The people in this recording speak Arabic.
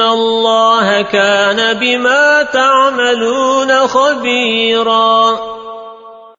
الله كان بما تعملون خبيراً